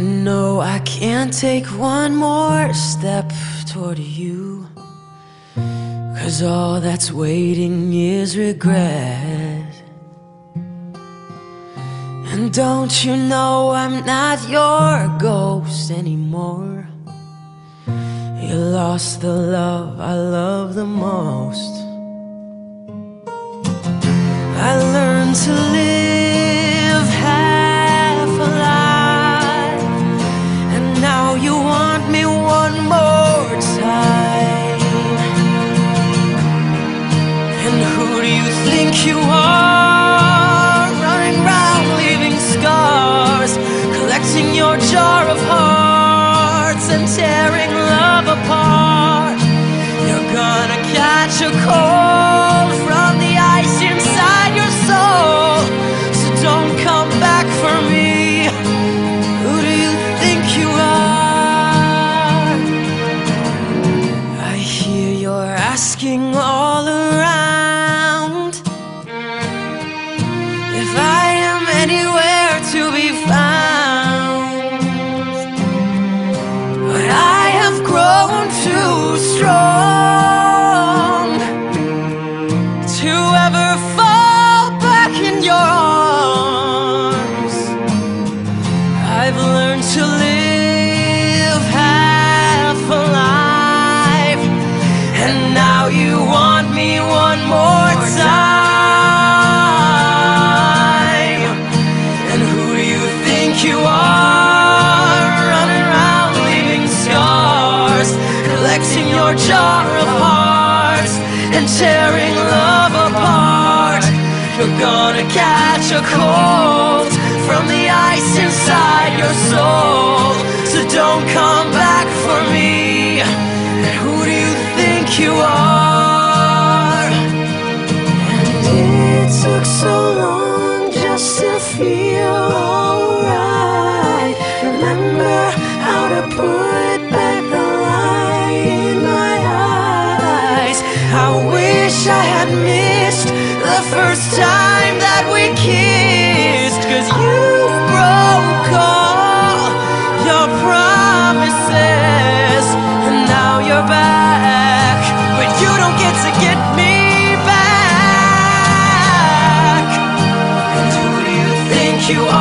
I know I can't take one more step toward you. Cause all that's waiting is regret. And don't you know I'm not your ghost anymore? You lost the love I love the most. I learned to live and tearing love apart. You're gonna catch a cold from the ice inside your soul. So don't come back for me. Who do you think you are? I hear you're asking all around To live half alive, and now you want me one more time. And who do you think you are? Running leaving scars, collecting your jar of hearts and tearing love apart. You're gonna catch a cold from the ice inside your soul. So don't come back for me. And who do you think you are? And it took so long just to feel alright. Remember how to put back the light in my eyes. I wish I had missed the first time you